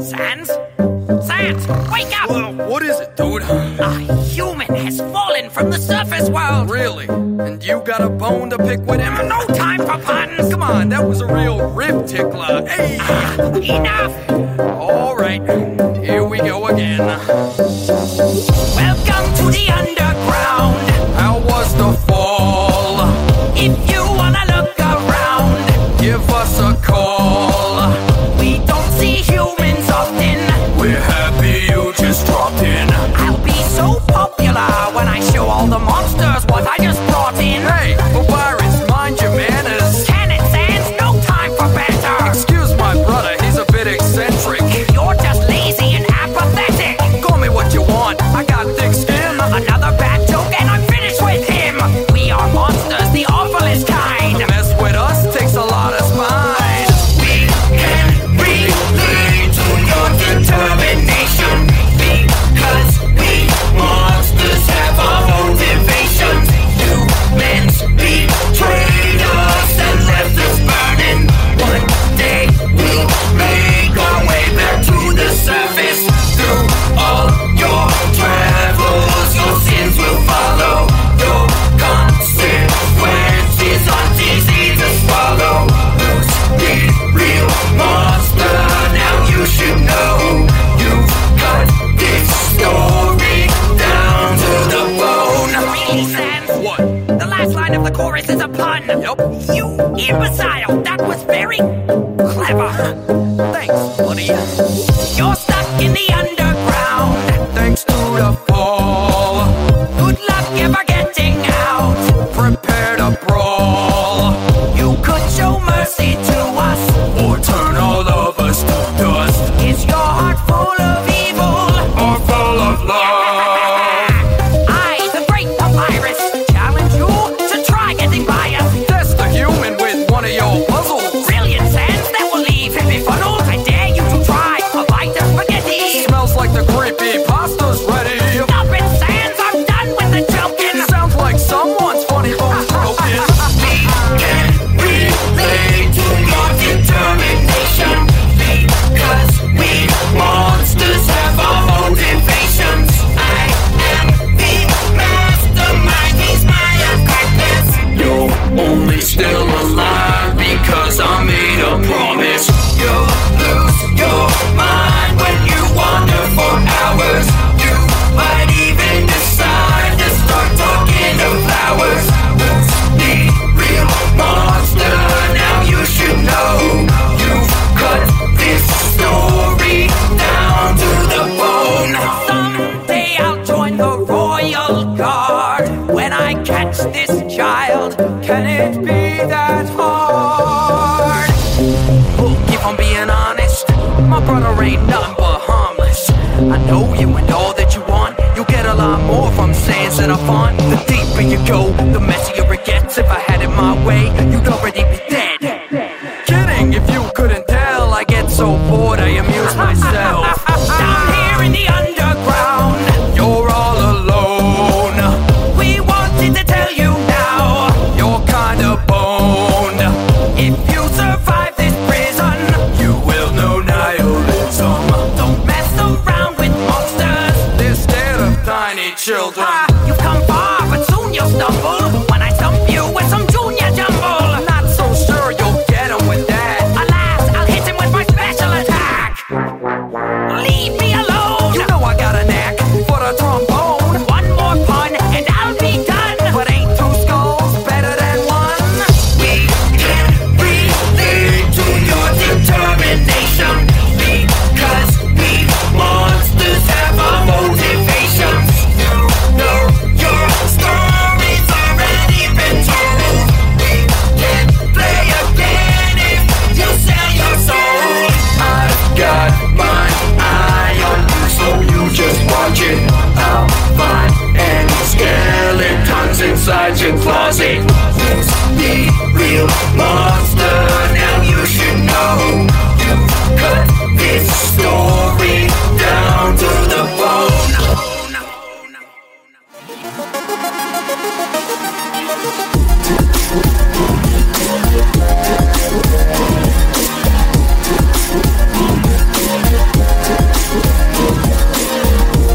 Sans? Sans, wake up! Well, what is it, dude? A human has fallen from the surface world! Really? And you got a bone to pick with him? No time for puns! Come on, that was a real rib tickler. Hey! Ah, enough! All right, here we go again. Welcome to the underground! How all the monsters was I just virus is a pun. Nope. You imbecile. That was very clever. alive because I made a promise. Can it be that hard? We'll if I'm being honest, my brother ain't nothing but harmless. I know you and all that you want. You'll get a lot more from sayings that I find. The deeper you go, the messier it gets. If I had it my way, you'd already be dead. Kidding if you couldn't tell, I get so bored. children. Ah.